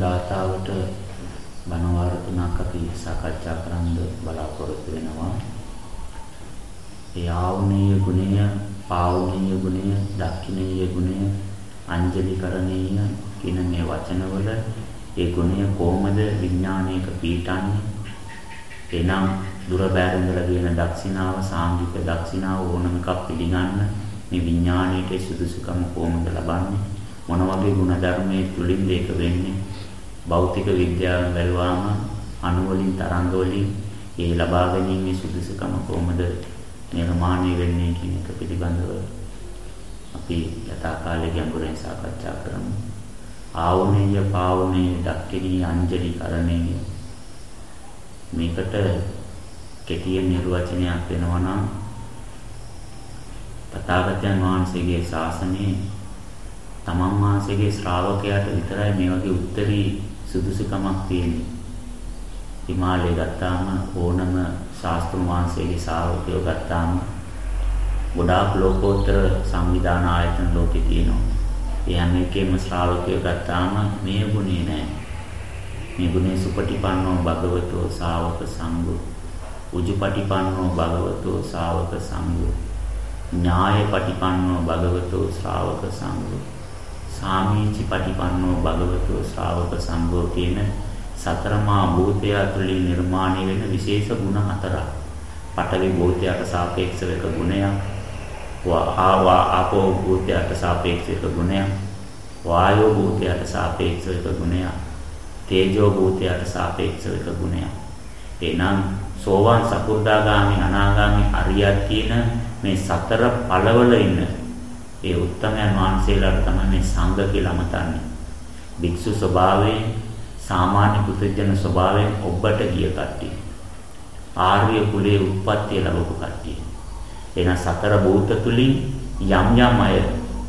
ගාථාවට බණ වාර තුනක් අපි සාකච්ඡා කරන්න බලාපොරොත්තු වෙනවා. ඒ ආවුනීය ගුණය, පාවුනීය ගුණය, දක්ඛිනීය ගුණය, අංජලිකරණීය කියන මේ වචනවල ඒ ගුණය කොහොමද විඥානයක පීඨන්නේ? එනම් දුර බැරිඳලා කියන දක්ෂිනාව සාංගික දක්ෂිනාව ඕනම එකක් පිළිගන්න මේ විඥාණයට සුදුසුකම කොහොමද ලබන්නේ? මොන වගේ ಗುಣධර්මයේ තුලින්ද ඒක වෙන්නේ? භෞතික විද්‍යාවෙන් බැලුවාම අණු වලින් තරංග වලින් ඒ ලබා ගැනීමේ සුදුසුකම කොහොමද නිර්මාණය වෙන්නේ කියන එක පිළිබඳව අපි යථා කාලේ ගැඹුරින් සාකච්ඡා කරමු. ආවුනේය පාවුනේය දක්ඛිනී අංජලි කරණේය මේකට කෙටියෙන් නිර්වචනයක් වෙනවා නම් තථාගතයන් වහන්සේගේ ශාසනයේ තමන් වහන්සේගේ ශ්‍රාවකයාට විතරයි මේ වගේ උත්තරී සුදුසුකමක් තියෙන්නේ. හිමාලය ගත්තාම ඕනම ශාස්ත්‍රුන් වහන්සේගේ ශ්‍රාවකයෝ ගත්තාම ගොඩාක් ලෝකෝත්තර සංවිධාන ආයතන ලෝකේ තියෙනවා. ඒ හැම එකෙම ශ්‍රාවකයෝ ගත්තාම මේ ගුණේ නැහැ. මේ ගුණේ සුපටිපන්නෝ භගවතෝ ශාවක සංඝෝ උජුපටිපන්නෝ භගවතෝ ශාවක සංඝෝ ඥාය පටිපන්නෝ භගවතෝ ශ්‍රාවක සංඝෝ සාමීචි පටිපන්නෝ භගවතෝ ශ්‍රාවක සංඝෝ කියන සතරමා භූතය තුළින් නිර්මාණය වෙන විශේෂ ගුණ හතරක්. පඨවි භූතයට සාපේක්ෂව එක ගුණයක්. ආවා ආපෝ භූතයට සාපේක්ෂව එක ගුණයක්. වායෝ භූතයට සාපේක්ෂව එක ගුණයක්. තේජෝ භූතයට සාපේක්ෂව එක ගුණයක්. එනම් සෝවාන් සකු르දාගාමි අනාගාමි අරියත් කියන මේ සතර පළවල ඉන්න ඒ උත්තමයන් වහන්සේලාට තමයි මේ සංඝ කියලා මතන්නේ. භික්ෂු ස්වභාවයෙන් සාමාන්‍ය පුදුජන ස්වභාවයෙන් ඔබට ගිය කට්ටිය. ආර්ය කුලයේ උත්පත්ති ලැබපු කට්ටිය. එන සතර භූත තුලින් යම් යම් අය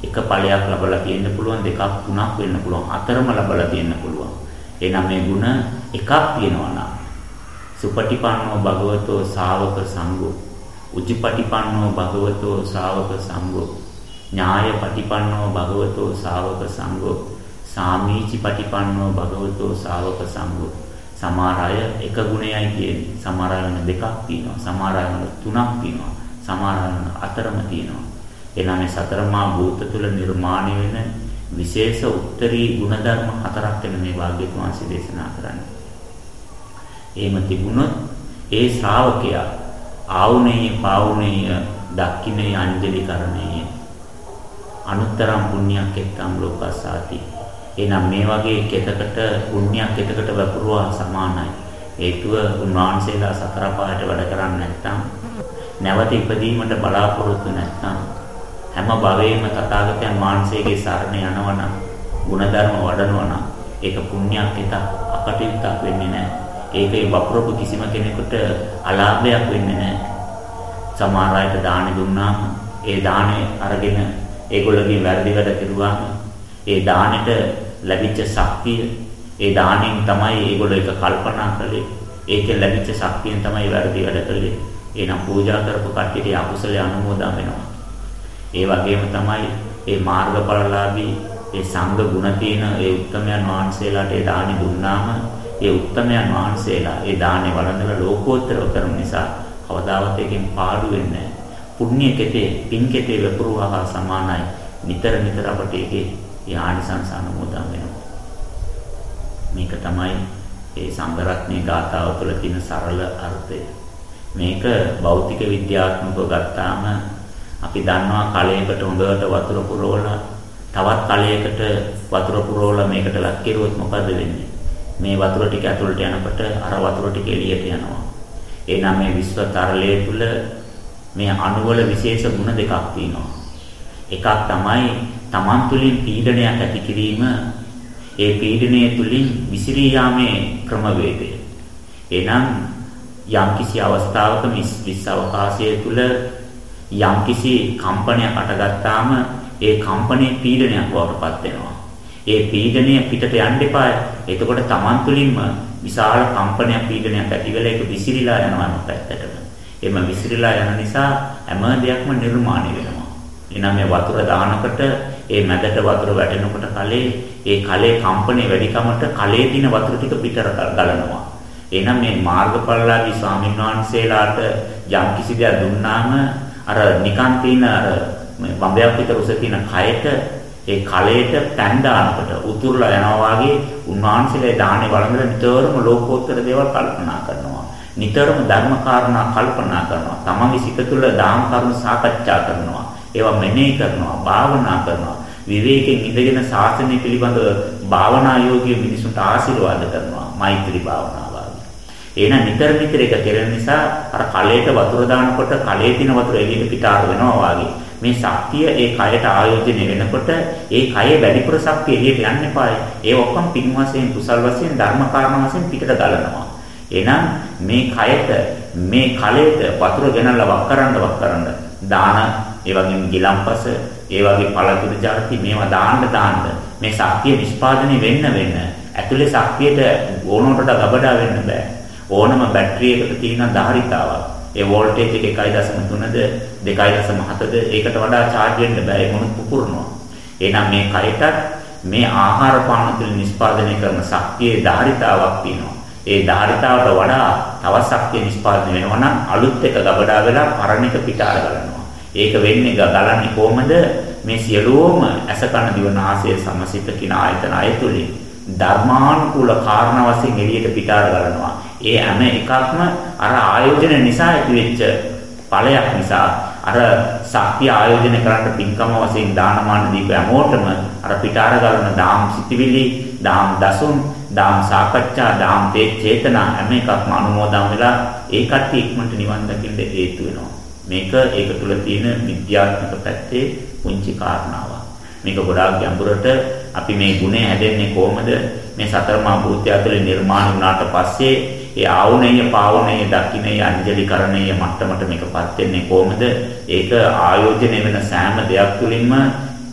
එක ඵලයක් ලබලා තියෙන්න පුළුවන් දෙකක් තුනක් වෙන්න පුළුවන් හතරම ලබලා තියෙන්න පුළුවන්. එනම් මේ ಗುಣ එකක් තියෙනවා නම් සුපටිපන්නෝ භගවතෝ ශාවක සංඝෝ උජිපටිපන්නෝ භගවතෝ ශාවක සංඝෝ ඥාය පටිපන්නෝ භගවතෝ ශාවක සංඝෝ සාමීචි පටිපන්නෝ භගවතෝ ශාවක සංඝෝ. සමහර අය එක ගුණයයි කියන්නේ. සමහර අය දෙකක් තියෙනවා. සමහර අය තුනක් තියෙනවා. සමහර අය හතරම තියෙනවා. එනම් මේ සතරමා භූත තුල නිර්මාණය වෙන විශේෂ උත්තරී ගුණධර්ම හතරක් වෙන මේ වාග්යතුන් වහන්සේ දේශනා කරන්නේ. එහෙම තිබුණොත් ඒ ශ්‍රාවකයා ආවුනේය පාවුනේය දක්ඛිනේ අංජලි කරණේය අනුත්තරම් පුණ්‍යක් එක්තම් ලෝකසාති. එනම් මේ වගේ කෙතකට පුණ්‍යක් කෙතකට වපුරුවා සමානයි. හේතුව උන්වහන්සේලා සතර පායට වැඩ කරන්නේ නැත්නම් නැවත ඉපදීමට බලාපොරොත්තු නැත්නම් හැම භවයේම තථාගතයන් වහන්සේගේ සරණ යනවනම් ಗುಣධර්ම වඩනවනම් ඒක පුණ්‍යක් එතක් අකටයුත්තක් වෙන්නේ නැහැ. ඒකේ වපුරපු කිසිම කෙනෙකුට අලාභයක් වෙන්නේ නැහැ. සමහර අයට දාන දුන්නාම ඒ දානේ අරගෙන ඒගොල්ලෝගේ වැරදි වැඩ කෙරුවාම ඒ දානෙට ලැබිච්ච ශක්තිය ඒ දාණයෙන් තමයි ඒගොල්ලෝ ඒක කල්පනා කළේ. ඒකෙන් ලැබිච්ච ශක්තියෙන් තමයි වැරදි වැඩ කළේ. එහෙනම් පූජා කරපු කට්ටියට අකුසලයේ අනුමෝදන් වෙනවා. ඒ වගේම තමයි මේ මාර්ගඵලලාභී ඒ සංඝ ගුණ තියෙන ඒ උත්තමයන් වහන්සේලාට ඒ දානි දුන්නාම ඒ උත්තමයන් වහන්සේලා ඒ දානේ වළඳලා ලෝකෝත්තරව කරන නිසා කවදාවත් එකෙන් පාඩු වෙන්නේ නැහැ. පුණ්‍ය කෙතේ පින් කෙතේ වපුරුවා සමානයි. නිතර නිතර අපට ඒකේ යානිසංස අනුමෝදන් වෙනවා. මේක තමයි ඒ සංගරත්නයේ ගාථාව තුළ තියෙන සරල අර්ථය. මේක භෞතික විද්‍යාත්මකව ගත්තාම අපි දන්නවා කලයකට හොඳට වතුර පුරවලා තවත් කලයකට වතුර පුරවලා මේකට ලක් කෙරුවොත් මොකද වෙන්නේ? මේ වතුර ටික ඇතුළට යනකොට අර වතුර ටික එළියට යනවා. එහෙනම් මේ විශ්ව තරලය තුල මේ අණුවල විශේෂ ගුණ දෙකක් තියෙනවා. එකක් තමයි Taman තුලින් පීඩනයක් ඇති කිරීම ඒ පීඩනය තුලින් විසිරී යාමේ ක්‍රමවේදය. එනම් යම්කිසි අවස්ථාවක විශ්ව අවකාශය තුල යම්කිසි කම්පනයක් අටගත්තාම ඒ කම්පනයේ පීඩනයක් වඩපත් වෙනවා. ඒ පීඩනය පිටට යන්න එපා. එතකොට Taman තුලින්ම විශාල කම්පනයක් පීඩනයක් ඇති වෙලා ඒක විසිරීලා යනවා පැත්තටම. එම විසිරීලා යන නිසා හැම දෙයක්ම නිර්මාණය වෙනවා. එනම් මේ වතුර දානකොට ඒ මැදට වතුර වැටෙනකොට කලේ ඒ කලේ කම්පණය වැඩිකමට කලේ දින වතුර ටික පිටර ගලනවා. එහෙනම් මේ මාර්ගඵලලාභී ස්වාමීන් වහන්සේලාට යම් කිසි දෙයක් දුන්නාම අර නිකන් තියෙන අර බම්බයක් විතර උස තියෙන කයට ඒ කලයට පැන් දානකොට උතුරලා යනවා වගේ උන්වහන්සේලා දාහනේ වළඳලා නිතරම ලෝකෝත්තර දේවල් කල්පනා කරනවා. නිතරම ධර්ම කාරණා කල්පනා කරනවා. තමන්ගේ සිත තුළ දාන කරුණු සාකච්ඡා කරනවා. ඒවා මෙනෙහි කරනවා, භාවනා කරනවා. විවේකයෙන් ඉඳගෙන සාසනය පිළිබඳව භාවනා යෝගී මිනිසුන්ට ආශිර්වාද කරනවා. මෛත්‍රී භාවනාව. එහෙනම් නිතර නිතර එක කෙරෙන නිසා අර කලයට වතුර දානකොට කලයේ තියෙන වතුර එළියට පිටාර වෙනවා වගේ. මේ ශක්තිය ඒ කයට ආයෝජනය වෙනකොට ඒ කයේ වැඩිපුර ශක්තිය එළියට යන්න එපායි. ඒ ඔක්කොම පින් වශයෙන් කුසල් වශයෙන් ධර්ම කාරණා වශයෙන් පිටට ගලනවා. එහෙනම් මේ කයට මේ කලයට වතුර ගෙනල්ලා වක් කරන්න වක් කරන්න. දාන ඒ වගේම ගිලම්පස ඒ වගේ පළතුරු ජාති මේවා දාන්න දාන්න. මේ ශක්තිය නිෂ්පාදනය වෙන්න වෙන්න. ඇතුලේ ශක්තියට ඕනකට ගබඩා වෙන්න බෑ. ඕනම බැටරි එකක තියෙන ධාරිතාවක්. ඒ වෝල්ටේජ් එක 1.3ද 2.7ද ඒකට වඩා charge වෙන්න බෑ. ඒ මොනත් පුපුරනවා. එහෙනම් මේ කයටත් මේ ආහාර පාන තුළ නිෂ්පාදනය කරන ශක්තියේ ධාරිතාවක් තියෙනවා. ඒ ධාරිතාවට වඩා තව ශක්තිය නිෂ්පාදනය වෙනවා නම් අලුත් එක ගබඩා වෙලා පරණ එක පිටාර ගලනවා. ඒක වෙන්නේ ගලන්නේ කොහමද? මේ සියලුම ඇස කන දිව නාසය සමසිත කින ආයතන අයතුලින් ධර්මානුකූල කාරණා වශයෙන් එළියට පිටාර ගලනවා. ඒ හැම එකක්ම අර ආයෝජන නිසා ඇතිවෙච්ච ඵලයක් නිසා අර ශක්තිය ආයෝජනය කරන්න පින්කම වශයෙන් දානමාන දීප හැමෝටම අර පිටාර ගලන දාම් සිටිවිලි දාම් දසුන් දාම් සාකච්ඡා දාම් තේ චේතනා හැම එකක්ම අනුමෝදන් වෙලා ඒ කට්ටිය ඉක්මනට නිවන් දකින්න හේතු වෙනවා. මේක ඒක තුල තියෙන විද්‍යාත්මක පැත්තේ පුංචි කාරණාවක්. මේක ගොඩාක් ගැඹුරට අපි මේ ගුණය හැදෙන්නේ කොහොමද? මේ සතර මහා භූතය ඇතුලේ නිර්මාණය වුණාට පස්සේ ඒ ආවුණේය පාවුණේය දකින්නේ අංජලිකරණීය මට්ටමට මේකපත් වෙන්නේ කොහොමද? ඒක ආයෝජනය වෙන සෑම දෙයක් තුළින්ම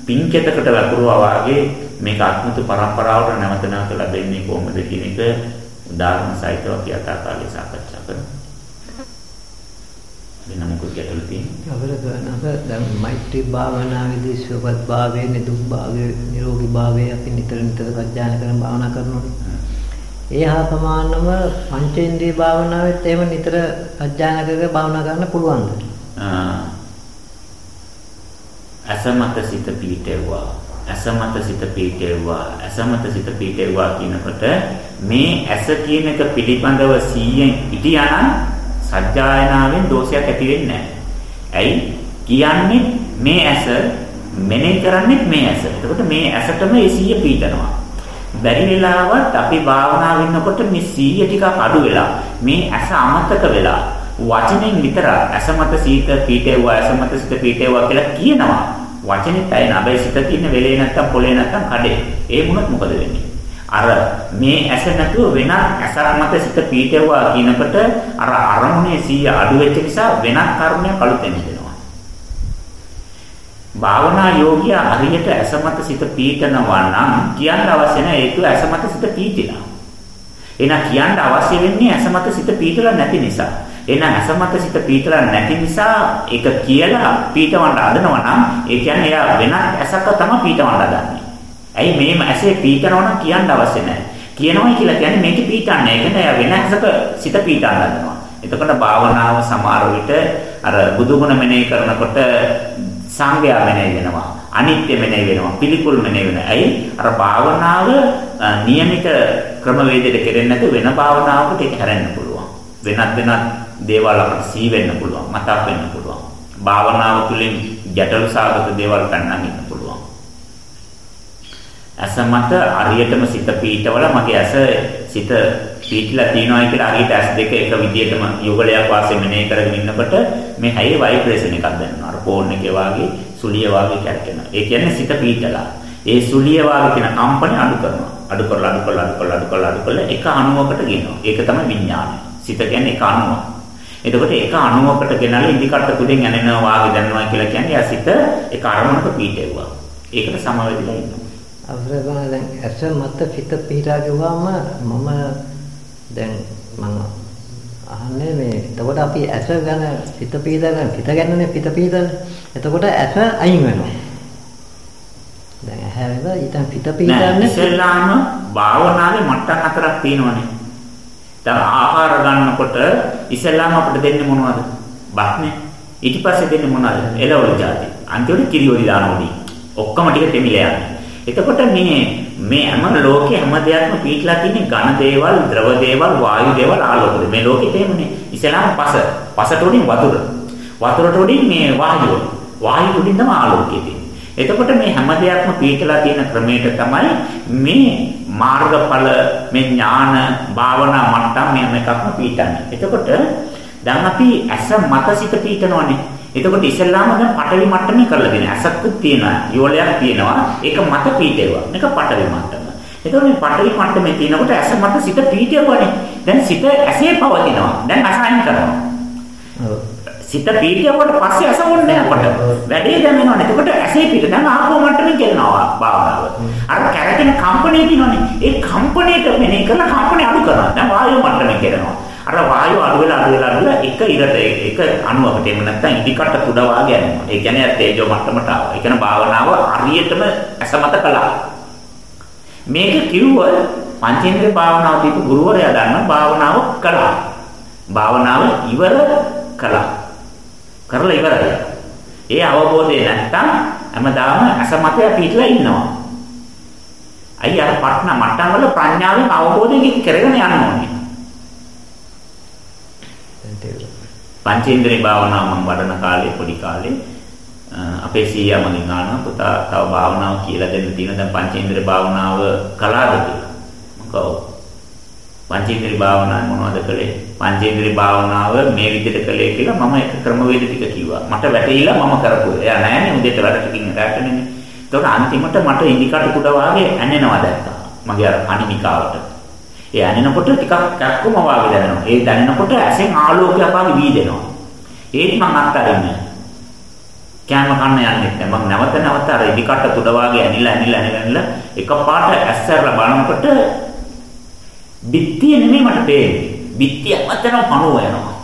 පින්කෙතකට වැපරුවා වාගේ මේක අත්මුතු පරම්පරාවට නැවත නැවත ලැබෙන්නේ කොහොමද කියන එක උදාහරණ සහිතව අපි අතාකාලේ සාකච්ඡා කරමු. වෙන මොකද ගැටලු තියෙන්නේ? අවරදනක දැන් මෛත්‍රී භාවනාවේදී සුවපත් භාවයේ නිදුක් භාවයේ නිරෝගී භාවයේ අපි නිතර නිතර සත්‍යයන කරන භාවනා කරනකොට ඒ හා සමානව පංචේන්ද්‍රිය භාවනාවෙත් එහෙම නිතර අධ්‍යාන කරගෙන භාවනා කරන්න පුළුවන්ද? අසමත සිත පීඨෙව්වා අසමත සිත පීඨෙව්වා අසමත සිත පීඨෙව්වා කියනකොට මේ ඇස කියන එක පිළිබඳව 100න් හිටියානම් සත්‍යයනාවෙන් දෝෂයක් ඇති වෙන්නේ නැහැ. ඇයි? කියන්නේ මේ ඇස මෙනෙහි කරන්නේ මේ ඇස. එතකොට මේ ඇසටම ඒ 100 පීඨනවා. බැරි වෙලාවත් අපි භාවනා වෙනකොට මේ සීය ටිකක් අඩු වෙලා මේ ඇස අමතක වෙලා වචනෙන් විතර ඇස මත සීත පීඨේවා ඇස මත සිත පීඨේවා කියලා කියනවා වචනෙත් ඇයි නබයි සිත තියෙන වෙලේ නැත්තම් පොලේ නැත්තම් කඩේ. ඒ මොනත් මොකද වෙන්නේ? අර මේ ඇස නැතුව වෙන ඇසක් මත සිත පීඨේවා කියනකොට අර අරමුණේ සීය අඩු වෙච්ච නිසා වෙනත් කර්මයක් අලුතෙන් භාවනා යෝගියා හරියට ඇසමත සිත පීඨනවා නම් කියන්න අවශ්‍ය නැහැ ඒක ඇසමත සිත පීඨිලා. එහෙනම් කියන්න අවශ්‍ය වෙන්නේ ඇසමත සිත පීඨලා නැති නිසා. එහෙනම් ඇසමත සිත පීඨලා නැති නිසා ඒක කියලා පීඨවන්න හදනවා නම් ඒ කියන්නේ එයා වෙනත් ඇසක තමයි පීඨවන්න හදන්නේ. ඇයි මේම ඇසේ පීඨනවා නම් කියන්න අවශ්‍ය නැහැ. කියනවා කියලා කියන්නේ මේක පීඨන්නේ. ඒක නෑ වෙන ඇසක සිත පීඨන්න හදනවා. එතකොට භාවනාව සමහර විට අර බුදුගුණ මෙනෙහි කරනකොට සංගයා මෙනෙහි වෙනවා. අනිත්‍ය මෙනෙහි වෙනවා. පිළිකුල් මෙනෙහි වෙනවා. ඇයි? අර භාවනාව નિયમિત ක්‍රමවේදයකට කෙරෙන්නේ නැතුව වෙන භාවනාවකට ඒක හැරෙන්න පුළුවන්. වෙනත් වෙනත් දේවල් අපිට සී වෙන්න පුළුවන්. මතක් වෙන්න පුළුවන්. භාවනාව තුළින් ගැටලු සාගත දේවල් ගන්න ඉන්න පුළුවන්. ඇස මත අරියටම සිත පීඨවල මගේ ඇස සිත පීඨලා තියනවා කියලා හරියට ඇස් දෙක එක විදිහටම යුගලයක් වාසේ මෙනෙහි කරගෙන ඉන්නකොට මේ හැයේ ভাইබ්‍රේෂන් එකක් දැනෙනවා. අර ෆෝන් එකේ වාගේ සුලිය වාගේ කැරකෙනවා. ඒ කියන්නේ සිත පීඨලා. ඒ සුලිය වාගේ කියන කම්පන අඩු කරනවා. අඩු කරලා අඩු කරලා අඩු කරලා අඩු කරලා අඩු කරලා එක අණුවකට ගෙනවා. ඒක තමයි විඥානය. සිත කියන්නේ එක අණුවක්. එතකොට එක අණුවකට ගෙනල්ලා ඉදිකට තුලින් යනවා වාගේ දැනනවා කියලා කියන්නේ යා සිත එක අරමුණක පීඨෙව්වා. ඒකට සමවැදිලා ඉන්නවා. අවසරගම දැන් ඇස මත පිට පිටා ගියාම මම දැන් මම අහන්නේ මේ එතකොට අපි ඇස ගැන පිට පීදන පිට ගැනනේ පිට පීදන. එතකොට ඇස අයින් වෙනවා. දැන් ඇහැවෙලා ඊටන් පිට පිටන්නේ ඉස්සෙල්ලාම භාවනාවේ මට්ටම් හතරක් තියෙනවනේ. දැන් ආහාර ගන්නකොට ඉස්සෙල්ලාම අපිට දෙන්නේ මොනවද? බත්නේ. ඊට පස්සේ දෙන්නේ මොනවද? එළවලු ಜಾති. අන්තිමට කිරි වලි දානෝදී. ඔක්කොම ටික තෙමිලා යනවා. එතකොට මේ මේ හැම ලෝකේ හැම දෙයක්ම පිටලා තියෙන ඝන දේවල්, ද්‍රව දේවල්, වායු දේවල්, ආලෝක. මේ ලෝකෙ තේමනේ. ඉස්සෙල්ලාම පස. පසට උඩින් වතුර. වතුරට උඩින් මේ වායුව. වායු උඩින් තමයි ආලෝකය තියෙන්නේ. එතකොට මේ හැම දෙයක්ම පිටලා තියෙන ක්‍රමයට තමයි මේ මාර්ගඵල මේ ඥාන භාවනා මට්ටම් මේ එකක්ම පිටන්නේ. එතකොට දැන් අපි ඇස මතසිත පිටනවනේ. එතකොට ඉස්සල්ලාම දැන් පටවි මට්ටමේ කරලා දෙන ඇසක්කුත් තියෙනවා, යෝලයක් තියෙනවා. ඒක මත පිටේවා. මේක පටවි මට්ටම. එතකොට මේ පටවි මට්ටමේ තියෙනකොට ඇස මත සිත පිටේවනේ. දැන් සිත ඇසේ පවතිනවා. දැන් අසහායන කරනවා. සිත පීඩියවට පස්සේ ඇස ඕනේ අපට. වැඩේ දැන් වෙනවනේ. එතකොට ඇසේ පිට දැන් ආපෝ මට්ටමින් කරනවා භාවනාව. අර කැරකෙන කම්පණය තියෙනවනේ. ඒ කම්පණයට මෙනේ කරලා කම්පණය අඩු කරනවා. දැන් වායු මට්ටමින් කරනවා. අර වායුව අඩු වෙලා අඩු වෙලා අඩු වෙලා එක ඉරට එක අණුවකට එන්න නැත්නම් ඉදිකට තුඩ වාගේ යනවා. ඒ කියන්නේ තේජෝ මට්ටමට ආවා. ඒ කියන්නේ භාවනාව හරියටම ඇසමත කළා. මේක කිව්ව පංචේන්ද්‍රිය භාවනාව දීපු ගුරුවරයා දන්න භාවනාව කළා. භාවනාව ඉවර කළා. කරලා ඉවරයි. ඒ අවබෝධය නැත්තම් හැමදාම අසමතය පිටලා ඉන්නවා. අයි අර පට්න මට්ටම් වල ප්‍රඥාවෙන් අවබෝධයෙන් කරගෙන යන්න ඕනේ. පංචේන්ද්‍රිය භාවනාව මම වඩන කාලේ පොඩි කාලේ අපේ සීයා මගෙන් අහනවා පුතා තව භාවනාව කියලා දෙන්න තියෙන දැන් පංචේන්ද්‍රිය භාවනාව කළාද කියලා. මම පංචේන්ද්‍රිය භාවනාව මොනවද කළේ? පංචේන්ද්‍රිය භාවනාව මේ විදිහට කළේ කියලා මම එක ක්‍රමවේද ටික කිව්වා. මට වැටහිලා මම කරපුවා. එයා නෑනේ උදේට වැඩටකින් රැටෙන්නේ. ඒතකොට අන්තිමට මට ඉන්ඩිකාටර් කුඩ වාගේ ඇනෙනවා දැක්කා. මගේ අර කණිනිකාවට. ඒ ඇනෙනකොට ටිකක් කැක්කම වාගේ දැනෙනවා. ඒ දැනෙනකොට ඇසෙන් ආලෝකයක් වාගේ වීදෙනවා. ඒත් මම අත්හරින්නේ. කෑම කන්න යන්නේ නැහැ. මම නැවත නැවත අර ඉන්ඩිකාටර් කුඩ වාගේ ඇනිලා ඇනිලා ඇනිලා එකපාරට ඇස්සරලා බලනකොට බිත්තිය නෙමෙයි මට පේන්නේ. බිත්තිය මතන පණුව යනවා.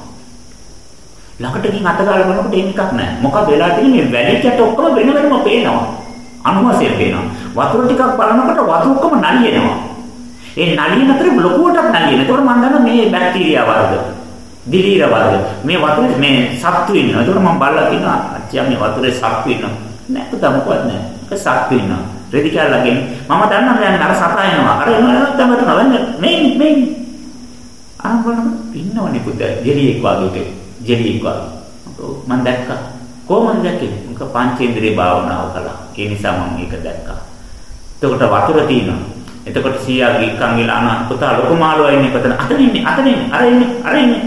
ළඟට ගිහින් අත ගාලා බලනකොට ඒක එකක් නැහැ. මොකද වෙලා තියෙන්නේ මේ වැලිකට ඔක්කොම වෙන වෙනම පේනවා. අනුවසය පේනවා. වතුර ටිකක් බලනකොට වතුර ඔක්කොම නලියනවා. ඒ නලියන අතර ලොකුවටත් නලියන. ඒතකොට මම දන්නවා මේ බැක්ටීරියා වර්ග. දිලීර වර්ග. මේ වතුරේ මේ සත්තු ඉන්නවා. ඒතකොට මම බලලා කියනවා අච්චා මේ වතුරේ සත්තු ඉන්නවා. නෑ පුතා මොකවත් නෑ. ඒක සත්තු ඉන්නවා. රෙදි කැල්ලකින් මම දන්නවා දැන් අර සතා එනවා. අර එනවා තමයි තමයි මේ මේ ආවම ඉන්නවනේ පුතේ ජෙලියෙක් වගේ ජෙලියෙක් වගේ. මම දැක්කා. කොහොමද දැක්කේ? මොක පංචේන්ද්‍රිය භාවනාව කළා. ඒ නිසා මම මේක දැක්කා. එතකොට වතුර තියෙනවා. එතකොට සීයා ගික්කන් ගිලා අන පුතා ලොකු මාළුවා ඉන්නේ පතන. අතන ඉන්නේ අතන ඉන්නේ අර ඉන්නේ අර ඉන්නේ.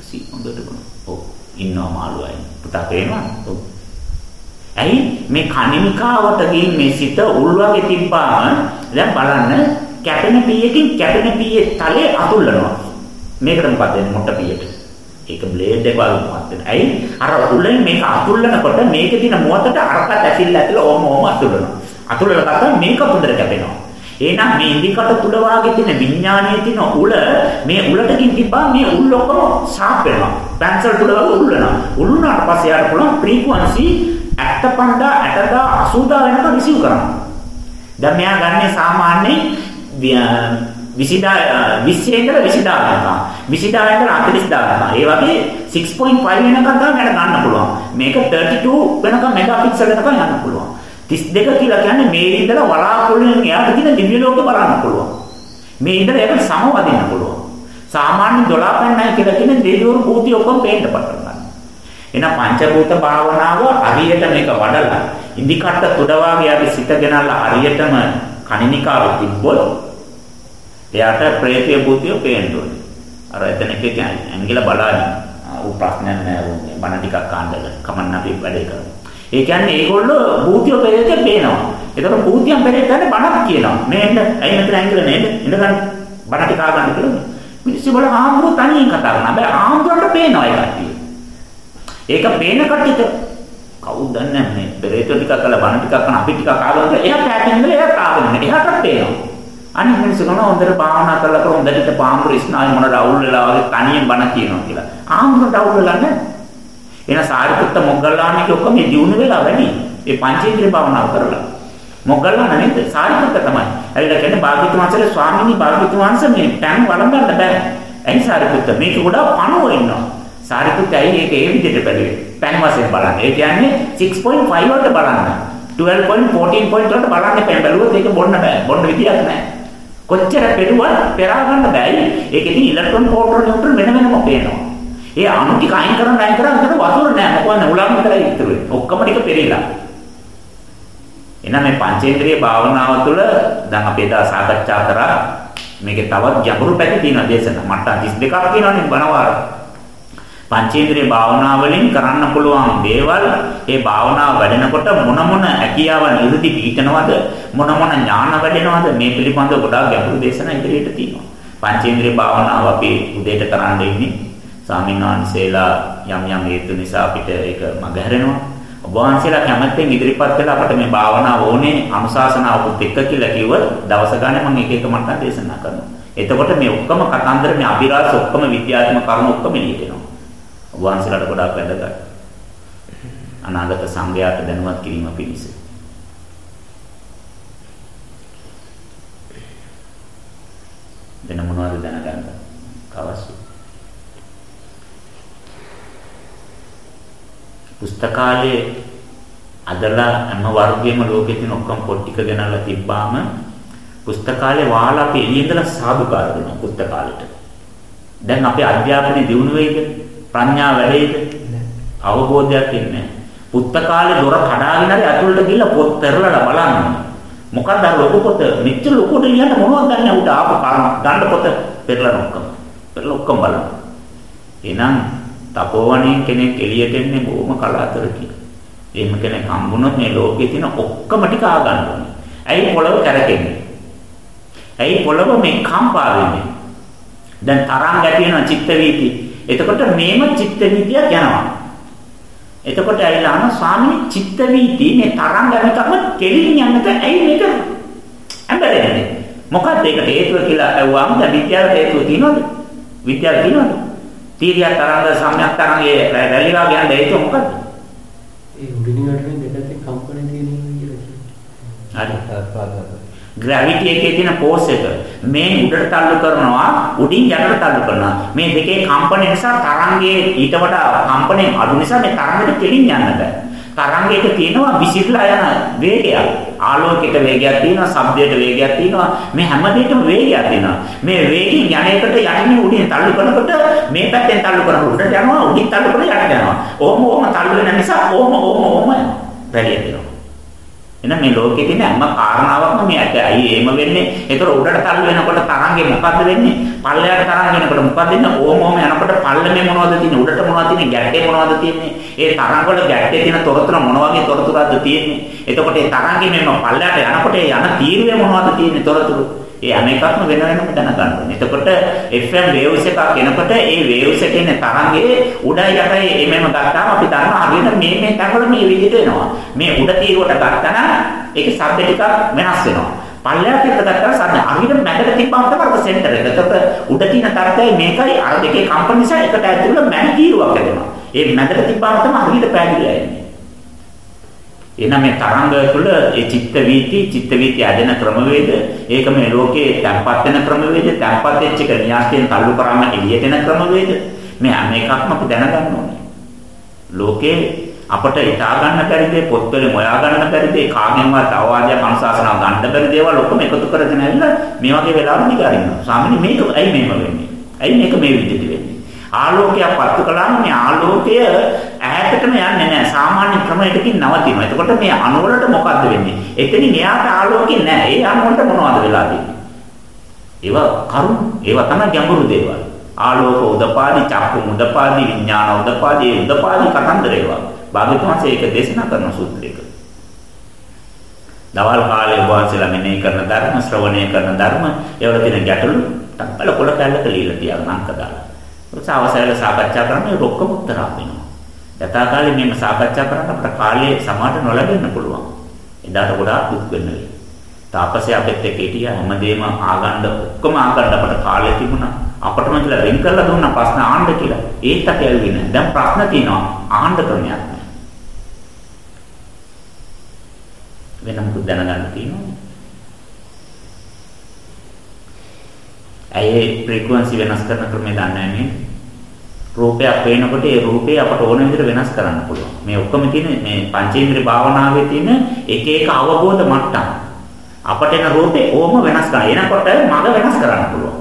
සී හොඳට බලන්න. ඔව් ඉන්නවා මාළුවා ඉන්නේ. පුතා පේනවා? ඔව්. ඇයි මේ කණිනිකාවට ගිහින් මේ සිත උල්වගේ තිබ්බාම දැන් බලන්න කැපෙන පීයකින් කැපෙන පීයේ තලේ අතුල්ලනවා. මේකට මොකද මොට්ට පීයට. ඒක බ්ලේඩ් එක වගේ මොකක්ද? ඇයි අර උල්ලෙන් මේක අතුල්ලනකොට මේකේ තියෙන මුවතට අරකට ඇසිල්ල ඇතුළ ඕම ඕම අතුල්ලනවා. අතුල්ලලා ගත්තා මේක පුදට කැපෙනවා. එහෙනම් මේ ඉන්දිකට තුල වාගේ තියෙන විඥානයේ තියෙන උල මේ උලටකින් තිබ්බා මේ උල් ඔක්කොම සාප් වෙනවා. පැන්සල් තුල වගේ උල්ලනවා. උල්ුණාට පස්සේ යාට පුළුවන් ෆ්‍රීකවන්සි 75 80 80 වෙනකම් රිසීව් කරනවා. දැන් මෙයා ගන්නේ සාමාන්‍යයෙන් 20000 20 ඉඳලා 20000 වෙනකම් 20000 ඉඳලා 40000 වෙනකම්. ඒ වගේ 6.5 වෙනකම් තමයි මට ගන්න පුළුවන්. මේක 32 වෙනකම් මෙගාපික්සල් වෙනකම් යන්න පුළුවන්. 32 කියලා කියන්නේ මේ ඉඳලා වලාකුළුෙන් එයාට තියෙන දිව්‍ය ලෝකෙ බලන්න පුළුවන්. මේ ඉඳලා ඒක සමවදින්න පුළුවන්. සාමාන්‍ය 12 පෙන්නයි කියලා කියන්නේ දෙවිවරු භූතිය ඔක්කොම පේන්න පටන් ගන්නවා. එහෙනම් පංචභූත භාවනාව හරියට මේක වඩලා ඉදිකට තුඩ වාගේ අපි සිත ගෙනල්ලා හරියටම කණිනිකාව තිබ්බොත් එයාට ප්‍රේතිය භූතිය පේන්න ඕනේ. අර එතන එක ඇඟිල්ල බලාගෙන ඌ ප්‍රශ්නයක් නෑ ඌ බණ ටිකක් කාණ්ඩල කමන්න අපි වැඩේ කරමු. ඒ කියන්නේ ඒගොල්ලෝ භූතිය පෙරේතේ පේනවා. ඒතකොට භූතියන් පෙරේතේ බණක් කියනවා. මේන්න ඇයි මෙතන ඇඟිල්ල නේද? ඉඳ ගන්න බණ ටික ආගන්න කියලා. මිනිස්සු බල ආම්බුර තනියෙන් කතා කරනවා. හැබැයි ආම්බුරට පේනවා ඒ කට්ටිය. ඒක පේන කට්ටියට කවුද දන්නේ මේ පෙරේත ටිකක් කළා බණ ටිකක් කරන අපි ටිකක් ආවම එයා පැහැදිලි ඉඳලා එයා තාගෙන එයාට පේනවා. අනිත් මිනිස්සු කරනවා හොඳට භාවනා කරලා කර හොඳට පාම්පුර ඉස්නායි මොනට අවුල් වෙලා වගේ තනියෙන් බණ කියනවා කියලා. ආම්බුරට අවුල් වෙලා නැහැ. එන සාරිපුත්ත මොග්ගල්ලාණන්ගේ ඔක්කොම මේ දිනු වෙලා වැඩි. ඒ පංචේන්ද්‍රිය භාවනාව කරලා. මොග්ගල්ලාන නේද? සාරිපුත්ත තමයි. ඇවිල්ලා කියන්නේ භාග්‍යතුන් වහන්සේගේ ස්වාමීනි භාග්‍යතුන් වහන්සේ මේ පෑන් වළඳන්න බෑ. ඇයි සාරිපුත්ත මේක ගොඩාක් පණුව ඉන්නවා. සාරිපුත්ත ඇයි ඒක ඒ විදිහට බැලුවේ? පෑන් වශයෙන් බලන්න. ඒ කියන්නේ 6.5 වලට බලන්න. 12 point 14 point වලට බලන්න පෑන් බැලුවොත් ඒක බොන්න බෑ. බොන්න විදියක් නැහැ. කොච්චර පෙරුවත් පෙරා ගන්න බෑයි. ඒකෙදි ඉලෙක්ට්‍රෝන ප්‍රෝටෝන නියුට්‍රෝන වෙන වෙනම පේනවා. ඒ අණු ටික අයින් කරන් අයින් කරන් උඩට වතුර නෑ මොකද උලන් විතරයි ඉතුරු වෙන්නේ. ඔක්කොම ටික පෙරේලා. එහෙනම් මේ පංචේන්ද්‍රිය භාවනාව තුළ දැන් අපි එදා සාකච්ඡා කරා මේකේ තවත් ගැඹුරු පැති තියෙනවා දේශන. මට 32ක් තියෙනවානේ බණවාර. පංචේන්ද්‍රිය භාවනාව වලින් කරන්න පුළුවන් දේවල් ඒ භාවනාව වැඩෙනකොට මොන මොන හැකියාවන් ඉදිරි පිටනවද මොන මොන ඥාන වැඩෙනවද මේ පිළිබඳව ගොඩාක් ගැඹුරු දේශන ඉදිරියට තියෙනවා. පංචේන්ද්‍රිය භාවනාව අපි උදේට කරන්න ඉන්නේ. ස්වාමීන් වහන්සේලා යම් යම් හේතු නිසා අපිට ඒක මගහැරෙනවා. ඔබ වහන්සේලා කැමැත්තෙන් ඉදිරිපත් කළා අපිට මේ භාවනාව ඕනේ අනුශාසනාවකුත් එක්ක කියලා කිව්වොත් දවස ගානේ මම එක එක මට්ටම් දේශනා කරනවා. එතකොට මේ ඔක්කොම කතන්දර මේ අභිරහස ඔක්කොම විද්‍යාත්මක කරුණු ඔක්කොම එළියට එනවා. ඔබ වහන්සේලාට ගොඩාක් වැදගත්. අනාගත සංඝයාට දැනුවත් කිරීම පිණිස. වෙන මොනවද දැනගන්න? කවස්තු පුස්තකාලයේ අදලා හැම වර්ගයේම ලෝකෙ තියෙන ඔක්කොම පොත් ටික ගෙනල්ලා තිබ්බාම පුස්තකාලේ වාලා අපි එළිය ඉඳලා සාදුකාර දෙනවා පුස්තකාලෙට. දැන් අපේ අධ්‍යාපනය දියුණු වෙයිද? ප්‍රඥා වැඩෙයිද? අවබෝධයක් ඉන්නේ. පුස්තකාලේ දොර කඩාගෙන හරි අතුලට ගිහලා පොත් පෙරලලා බලන්න. මොකක්ද අර ලොකු පොත මෙච්චර ලොකුට ලියන්න මොනවද ගන්න උඩ ආපු ගන්න පොත පෙරලන ඔක්කොම. පෙරල ඔක්කොම බලන්න. එහෙනම් තපෝවණේ කෙනෙක් එළියට එන්නේ බොහොම කලාතුරකින්. එහෙම කෙනෙක් හම්බුනොත් මේ ලෝකේ තියෙන ඔක්කොම ටික ආ ගන්න ඕනේ. ඇයි පොළව කැරකෙන්නේ? ඇයි පොළව මේ කම්පා වෙන්නේ? දැන් තරංග ඇති වෙන චිත්ත වීති. එතකොට මේම චිත්ත වීතියක් යනවා. එතකොට ඇවිල්ලා අහන ස්වාමීනි චිත්ත වීති මේ තරංග යනකම කෙලින් යන්නද ඇයි මේක ඇඹරෙන්නේ? මොකක්ද ඒකට හේතුව කියලා අහුවාම දැන් විද්‍යාවට හේතුව තියෙනවද? විද්‍යාව තියෙනවද? තීරියක් තරංග සම්‍යක් තරංගයේ රැලි වාගේ යන හේතුව මොකද්ද? ඒ උඩින් වටෙන් දෙකෙන් කම්පන තියෙනවා කියලා හරි. ග්‍රැවිටි එකේ තියෙන ෆෝස් එක මේ උඩට තල්ලු කරනවා උඩින් යටට තල්ලු කරනවා මේ දෙකේ කම්පන නිසා තරංගයේ ඊට වඩා කම්පණය අඩු නිසා මේ තරංගෙට කෙලින් යන්න බෑ තරංගයක තියෙනවා විසිරලා යන වේගයක්. ආලෝකයට වේගයක් තියෙනවා, ශබ්දයට වේගයක් තියෙනවා. මේ හැම දෙයකම වේගයක් තියෙනවා. මේ වේගින් යන්නේකට යන්නේ උඩින් තල්ලු කරනකොට මේ පැත්තෙන් තල්ලු කරනකොට උඩට යනවා, උඩින් තල්ලු කරනකොට යටට යනවා. ඕම ඕම තල්ලු වෙන නිසා ඕම ඕම ඕම වැඩි වෙනවා. එහෙනම් මේ ලෝකයේ තියෙන හැම කාරණාවක්ම මේ ඇත. අයි එහෙම වෙන්නේ. ඒතර උඩට තල්ලු වෙනකොට තරංගේ මොකද්ද වෙන්නේ? පල්ලයට තරංග වෙනකොට මොකද්ද වෙන්නේ? ඕම ඕම යනකොට පල්ලමේ මොනවද තියෙන්නේ? උඩට මොනවද තියෙන්නේ? ගැටේ මොනවද තියෙන්නේ? ඒ තරංග වල ගැටේ තියෙන තොරතුරු මොන වගේ තොරතුරක්ද තියෙන්නේ? එතකොට ඒ තරංගේ මෙන්න පල්ලයට යනකොට ඒ යන තීරුවේ මොනවද තියෙන්නේ තොරතුරු? ඒ හැම එකක්ම වෙන වෙනම දැනගන්න ඕනේ. එතකොට FM waves එකක් එනකොට ඒ waves එකේ ඉන්න තරංගයේ උඩයි යටයි එමෙම ගත්තාම අපි දන්නවා හරියට මේ මේ තැන්වල මේ විදිහට එනවා. මේ උඩ තීරුවට ගත්තා නම් ඒකේ ශබ්ද ටිකක් වෙනස් වෙනවා. පල්ලයට එක්ක ගත්තා ශබ්ද හරියට මැදට තිබ්බම තමයි අර සෙන්ටර් එක. එතකොට උඩ තියෙන තරතයි මේකයි අර දෙකේ කම්පන නිසා එකට ඇතුළේ මැද තීරුවක් හැදෙනවා. ඒ මැදට තිබ්බම තමයි හරියට පැහැදිලිලා එන්නේ. එහෙනම් මේ තරංග තුළ ඒ චිත්ත වීති චිත්ත වීති ඇදෙන ක්‍රමවේද ඒක මේ ලෝකේ තැම්පත් වෙන ක්‍රමවේද තැම්පත් වෙච්ච එක න්‍යාස්යෙන් තල්ලු කරාම එළියට එන ක්‍රමවේද? මේ හැම එකක්ම අපි දැනගන්න ඕනේ. ලෝකේ අපට හිතා ගන්න බැරි දේ පොත්වල හොයා ගන්න බැරි දේ කාගෙන්වත් අවවාදයක් අනුශාසනාවක් ගන්න බැරි දේවල් ඔක්කොම එකතු කරගෙන ඇවිල්ලා මේ වගේ වෙලාවක නිගාරිනවා සාමාන්‍ය මේක ඇයි මේම වෙන්නේ? ඇයි මේක මේ විදිහට වෙන්නේ? ආලෝකයක් පත්තු කළාම මේ ආලෝකය ඈතටම යන්නේ නැහැ. සාමාන්‍ය ක්‍රමයකින් නවතිනවා. එතකොට මේ අණු වලට මොකද්ද වෙන්නේ? එතනින් එයාට ආලෝකය නැහැ. ඒ අණු වලට මොනවද වෙලා තියෙන්නේ? ඒවා කරුණු. ඒවා තමයි ගැඹුරු දේවල්. ආලෝක උදපාදි, චක්කු උදපාදි, විඥාන උදපාදි, උදපාදි කතන්දර ඒවා. භාග්‍යවතුන්සේ ඒක දේශනා කරන සූත්‍රයක. දවල් කාලේ වහන්සේලා මෙනෙහි කරන ධර්ම ශ්‍රවණය කරන ධර්ම ඒවල තියෙන ගැටලු තක්කල කොළ කැල්ලක লীලා තියාගෙන අංක දාලා. ඒක අවසරල සාකච්ඡා කරන්නේ ඔක්කොම උත්තර අපිනවා. යථාකාලේ මේක සාකච්ඡා කරන්න අපට කාලය සමාට නොලැබෙන්න පුළුවන්. එදාට ගොඩාක් දුක් වෙන්නේ. තාපසේ අපිට එක හිටියා හැමදේම ආගන්න ඔක්කොම ආගන්න අපට කාලය තිබුණා. අපටම කියලා වෙන් කරලා දුන්නා ප්‍රශ්න ආන්න කියලා. ඒත් අපි ඇවිල්ලා දැන් ප්‍රශ්න තියෙනවා ආන්න ක්‍රමයක් නැහැ. වෙන මොකද දැනගන්න තියෙනවා? ඇයි ෆ්‍රීකවන්සි වෙනස් කරන ක්‍රමය දන්නේ නැහැ රූපයක් පේනකොට ඒ රූපේ අපට ඕන විදිහට වෙනස් කරන්න පුළුවන්. මේ ඔක්කොම තියෙන මේ පංචේන්ද්‍රිය භාවනාවේ තියෙන එක එක අවබෝධ මට්ටම්. අපට එන රූපේ ඕම වෙනස් කරන්න. එනකොට මග වෙනස් කරන්න පුළුවන්.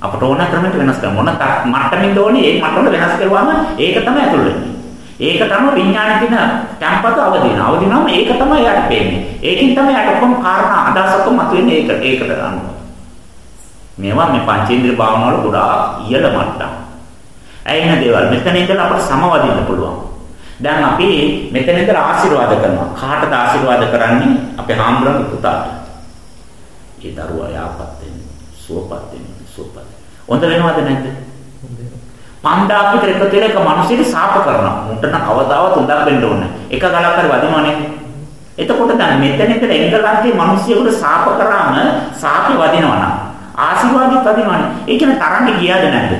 අපට ඕන ක්‍රමයකට වෙනස් කරන්න. මොන මට්ටමින්ද ඕනේ ඒ මට්ටමට වෙනස් කරුවාම ඒක තමයි ඇතුළ වෙන්නේ. ඒක තමයි විඥානේ තියෙන tempatu අවදින. අවදිනම ඒක තමයි යාට පේන්නේ. ඒකින් තමයි යාට ඔක්කොම කාරණා අදහස් ඔක්කොම මතුවෙන්නේ ඒක ඒකට අනුව. මේවා මේ පංචේන්ද්‍රිය භාවනාවල ගොඩාක් ඉහළ මට්ටම්. ඇයින දේවල් මෙතන ඉඳලා අපට සමවදින්න පුළුවන්. දැන් අපි මෙතන ඉඳලා ආශිර්වාද කරනවා. කාටද ආශිර්වාද කරන්නේ? අපේ හාමුදුරන් පුතාට. ඒ දරුවා යාපත් වෙන්න, සුවපත් වෙන්න, සුවපත්. හොඳ වෙනවද නැද්ද? පන්දාක් විතර එකතු වෙලා එක මිනිහෙක් සාප කරනවා. උන්ට නම් කවදාවත් හොඳක් වෙන්න ඕනේ. එක ගලක් හරි වදිනවා නේද? එතකොට දැන් මෙතන ඉඳලා එංගලන්තයේ මිනිහෙකුට සාප කරාම සාපේ වදිනවා නම් ආශිර්වාදෙත් වදිනවනේ. ඒ කියන්නේ තරංගෙ ගියාද නැද්ද?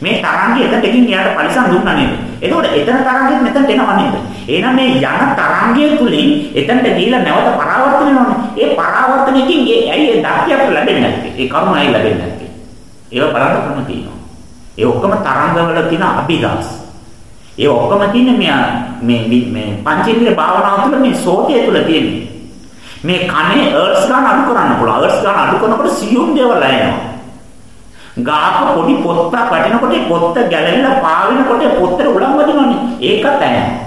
මේ තරංගය එතනකින් එයාට පරිසම් දුන්නා නේද? එතකොට එතන තරංගෙත් මෙතනට එනවා නේද? එහෙනම් මේ යන තරංගය තුලින් එතනට ගිහිලා නැවත පරාවර්තන වෙනවනේ. ඒ පරාවර්තනයකින් ඒ ඇයි ඒ ධාතියක් ලැබෙන්නේ නැත්තේ? ඒ කරුණ ඇයි ලැබෙන්නේ නැත්තේ? ඒව බලන්න ක්‍රම තියෙනවා. ඒ ඔක්කොම තරංගවල තියෙන අභිදාස්. ඒ ඔක්කොම තියෙන්නේ මේ මේ මේ පංචේන්ද්‍රිය භාවනාව තුළ මේ සෝතය තුළ තියෙන්නේ. මේ කනේ අර්ස් ගන්න අඩු කරන්න පුළුවන්. අර්ස් ගන්න අඩු කරනකොට සියුම් දේවල් ඇයෙනවා. ගාක පොඩි පොත්තක් වටිනකොට පොත්ත ගැලවිලා පාවෙනකොට පොත්තට උලන් වදිනවනේ. ඒකත් ඇහැ.